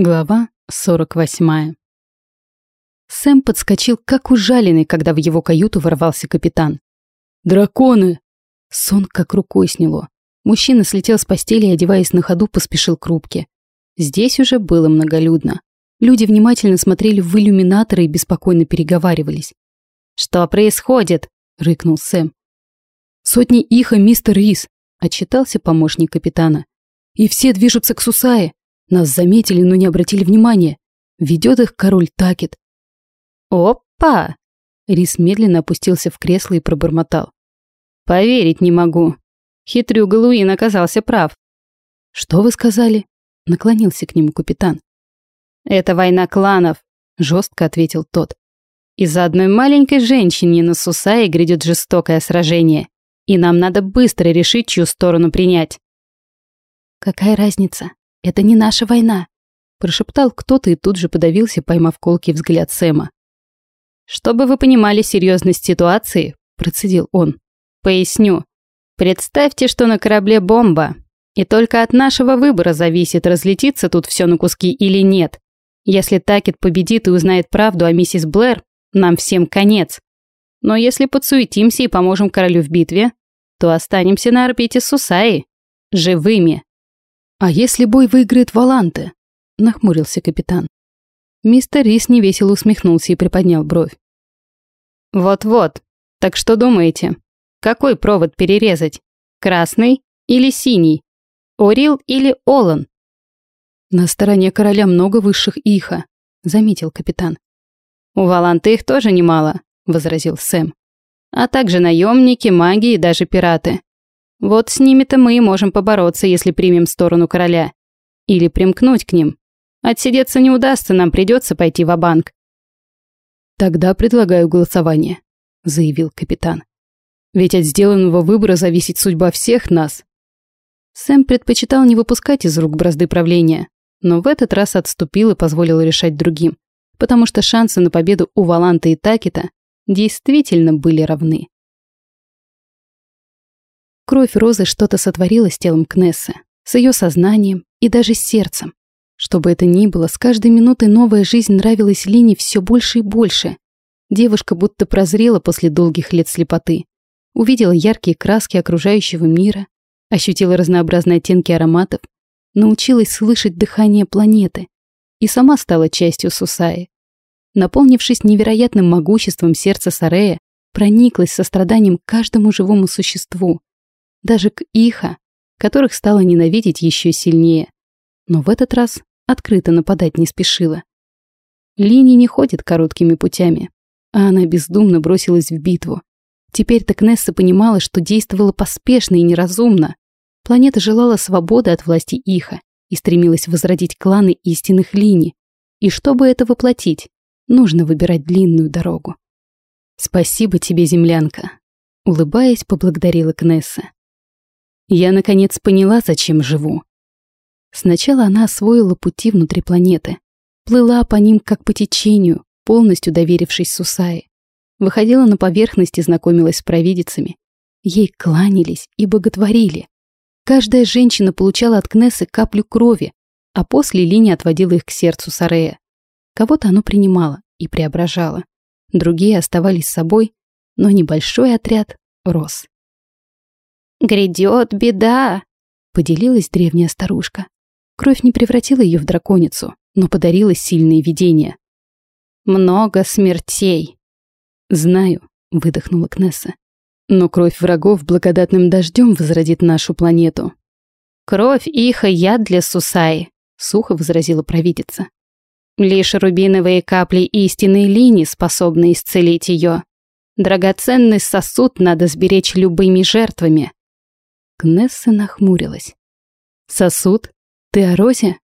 Глава 48. Сэм подскочил как ужаленный, когда в его каюту ворвался капитан. «Драконы!» Сон как рукой сняло. Мужчина слетел с постели и, одеваясь на ходу, поспешил к рубке. Здесь уже было многолюдно. Люди внимательно смотрели в иллюминаторы и беспокойно переговаривались. «Что происходит?» — рыкнул Сэм. «Сотни иха, мистер Рис!» — отчитался помощник капитана. «И все движутся к Сусае!» Нас заметили, но не обратили внимания. Ведет их король Такет. «Опа!» Рис медленно опустился в кресло и пробормотал. «Поверить не могу. Хитрюга Луин оказался прав». «Что вы сказали?» Наклонился к нему капитан. «Это война кланов», — жестко ответил тот. «Из-за одной маленькой женщины на Сусае грядет жестокое сражение, и нам надо быстро решить, чью сторону принять». «Какая разница?» Это не наша война», — прошептал кто-то и тут же подавился, поймав колкий взгляд Сэма. «Чтобы вы понимали серьезность ситуации», — процедил он, — «поясню. Представьте, что на корабле бомба, и только от нашего выбора зависит, разлетится тут все на куски или нет. Если Такет победит и узнает правду о миссис Блэр, нам всем конец. Но если подсуетимся и поможем королю в битве, то останемся на орбите Сусаи. Живыми. «А если бой выиграет Валанте?» — нахмурился капитан. Мистер Рис невесело усмехнулся и приподнял бровь. «Вот-вот. Так что думаете? Какой провод перерезать? Красный или синий? Орил или Олан?» «На стороне короля много высших иха», — заметил капитан. «У Валанты их тоже немало», — возразил Сэм. «А также наемники, маги и даже пираты. Вот с ними-то мы и можем побороться, если примем сторону короля. Или примкнуть к ним. Отсидеться не удастся, нам придется пойти в банк «Тогда предлагаю голосование», — заявил капитан. «Ведь от сделанного выбора зависит судьба всех нас». Сэм предпочитал не выпускать из рук бразды правления, но в этот раз отступил и позволил решать другим, потому что шансы на победу у Валанта и Такита действительно были равны. Кровь Розы что-то сотворила с телом Кнессы, с ее сознанием и даже с сердцем. Что бы это ни было, с каждой минутой новая жизнь нравилась Лине все больше и больше. Девушка будто прозрела после долгих лет слепоты. Увидела яркие краски окружающего мира, ощутила разнообразные оттенки ароматов, научилась слышать дыхание планеты и сама стала частью Сусаи. Наполнившись невероятным могуществом сердца Сарея, прониклась состраданием каждому живому существу, даже к Иха, которых стала ненавидеть еще сильнее. Но в этот раз открыто нападать не спешила. Лини не ходит короткими путями, а она бездумно бросилась в битву. Теперь-то Кнесса понимала, что действовала поспешно и неразумно. Планета желала свободы от власти Иха и стремилась возродить кланы истинных линий. И чтобы это воплотить, нужно выбирать длинную дорогу. «Спасибо тебе, землянка», — улыбаясь, поблагодарила Кнесса. Я, наконец, поняла, зачем живу. Сначала она освоила пути внутри планеты. Плыла по ним, как по течению, полностью доверившись Сусае. Выходила на поверхность и знакомилась с провидицами. Ей кланялись и боготворили. Каждая женщина получала от Кнессы каплю крови, а после Лини отводила их к сердцу Сарея. Кого-то оно принимало и преображало. Другие оставались собой, но небольшой отряд рос. «Грядет беда!» — поделилась древняя старушка. Кровь не превратила ее в драконицу, но подарила сильные видения. «Много смертей!» «Знаю», — выдохнула Кнесса. «Но кровь врагов благодатным дождем возродит нашу планету». «Кровь иха яд для Сусаи», — сухо возразила провидица. «Лишь рубиновые капли истинной линии способны исцелить ее. Драгоценный сосуд надо сберечь любыми жертвами». Кнесса нахмурилась. «Сосуд? Ты о Розе?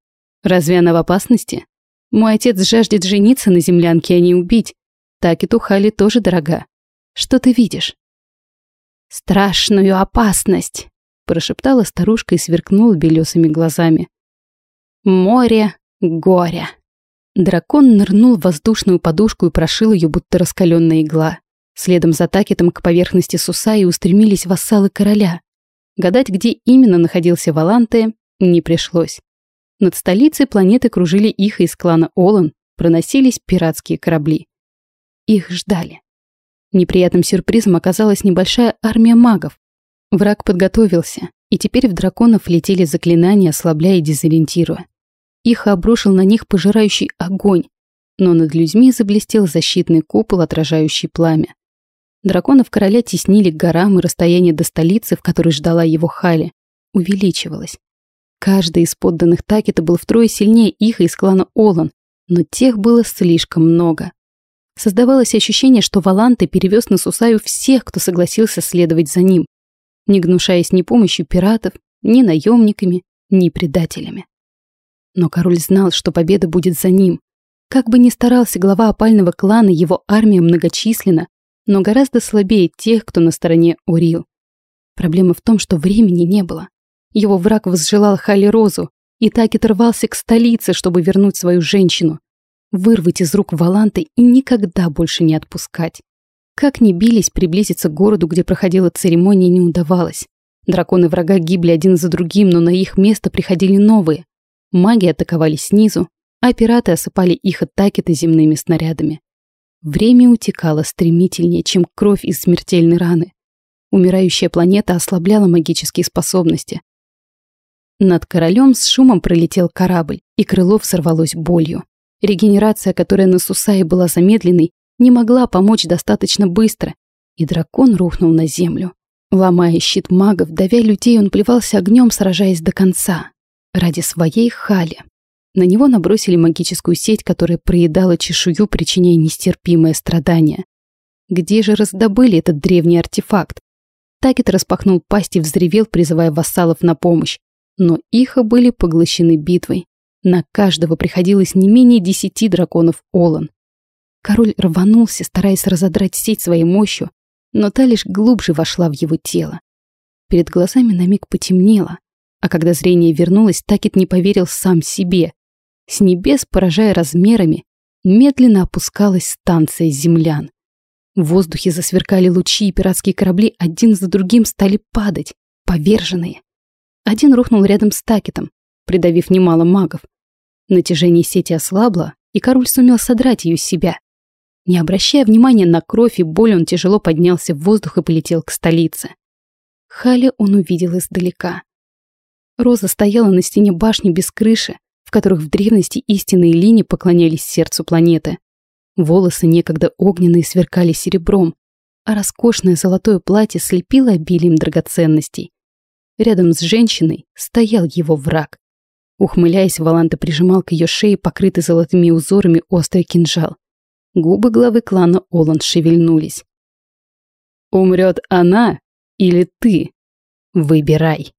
Разве она в опасности? Мой отец жаждет жениться на землянке, а не убить. Так и Тухали тоже дорога. Что ты видишь?» «Страшную опасность», — прошептала старушка и сверкнула белесыми глазами. «Море горя». Дракон нырнул в воздушную подушку и прошил ее, будто раскаленная игла. Следом за Такетом к поверхности Сусаи устремились вассалы короля. Гадать, где именно находился Валанте, не пришлось. Над столицей планеты кружили их из клана Олан, проносились пиратские корабли. Их ждали. Неприятным сюрпризом оказалась небольшая армия магов. Враг подготовился, и теперь в драконов летели заклинания, ослабляя и дезориентируя. Их обрушил на них пожирающий огонь, но над людьми заблестел защитный купол, отражающий пламя. Драконов короля теснили к горам, и расстояние до столицы, в которой ждала его Хали, увеличивалось. Каждый из подданных Такета был втрое сильнее их из клана Олан, но тех было слишком много. Создавалось ощущение, что Валанты перевез на Сусаю всех, кто согласился следовать за ним, не гнушаясь ни помощью пиратов, ни наемниками, ни предателями. Но король знал, что победа будет за ним. Как бы ни старался глава опального клана, его армия многочисленна, но гораздо слабее тех, кто на стороне Урил. Проблема в том, что времени не было. Его враг возжелал Хали Розу, и Такет рвался к столице, чтобы вернуть свою женщину, вырвать из рук Валанты и никогда больше не отпускать. Как ни бились, приблизиться к городу, где проходила церемония, не удавалось. Драконы врага гибли один за другим, но на их место приходили новые. Маги атаковали снизу, а пираты осыпали их атаки земными снарядами. Время утекало стремительнее, чем кровь из смертельной раны. Умирающая планета ослабляла магические способности. Над королем с шумом пролетел корабль, и крыло сорвалось болью. Регенерация, которая на Сусае была замедленной, не могла помочь достаточно быстро, и дракон рухнул на землю. Ломая щит магов, давя людей, он плевался огнем, сражаясь до конца ради своей Хали. На него набросили магическую сеть, которая проедала чешую, причиняя нестерпимое страдание. Где же раздобыли этот древний артефакт? Такет распахнул пасть и взревел, призывая вассалов на помощь. Но их были поглощены битвой. На каждого приходилось не менее десяти драконов Олан. Король рванулся, стараясь разодрать сеть своей мощью, но та лишь глубже вошла в его тело. Перед глазами на миг потемнело, а когда зрение вернулось, Такет не поверил сам себе. С небес, поражая размерами, медленно опускалась станция землян. В воздухе засверкали лучи, и пиратские корабли один за другим стали падать, поверженные. Один рухнул рядом с Такетом, придавив немало магов. Натяжение сети ослабло, и король сумел содрать ее с себя. Не обращая внимания на кровь и боль, он тяжело поднялся в воздух и полетел к столице. Хали он увидел издалека. Роза стояла на стене башни без крыши, которых в древности истинные линии поклонялись сердцу планеты. Волосы некогда огненные сверкали серебром, а роскошное золотое платье слепило обилием драгоценностей. Рядом с женщиной стоял его враг. Ухмыляясь, Валанта прижимал к ее шее покрытый золотыми узорами острый кинжал. Губы главы клана Оланд шевельнулись. «Умрет она или ты? Выбирай!»